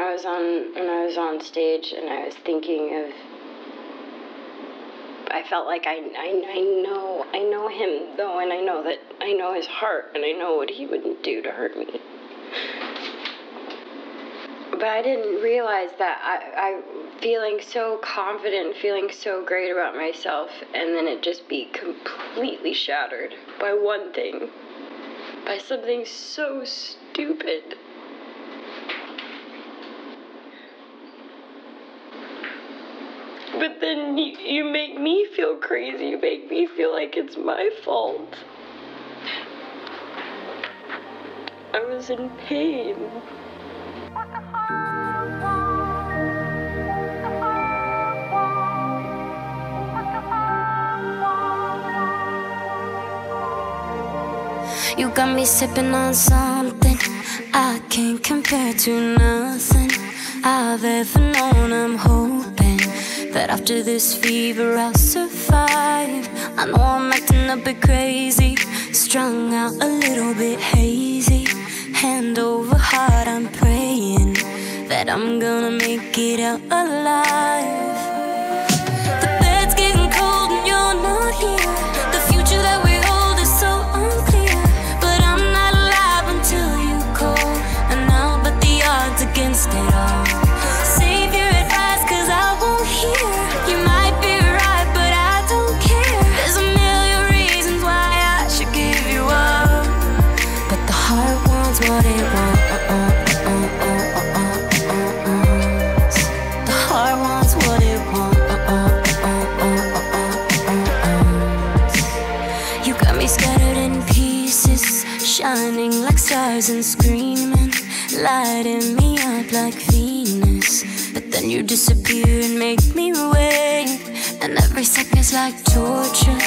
I was on when I was on stage and I was thinking of I felt like I, I, I know I know him though and I know that I know his heart and I know what he wouldn't do to hurt me. But I didn't realize that I, I feeling so confident, feeling so great about myself, and then it just be completely shattered by one thing, by something so stupid. But then you, you make me feel crazy. You make me feel like it's my fault. I was in pain. You got me sipping on something I can't compare to nothing I've ever known. I'm hoping that after this fever I'll survive. I know I'm acting a bit crazy, strung out a little bit hazy. Hand over heart, I'm praying that I'm gonna make it out alive. And screaming, lighting me up like Venus. But then you disappear and make me wait. And every second's like torture.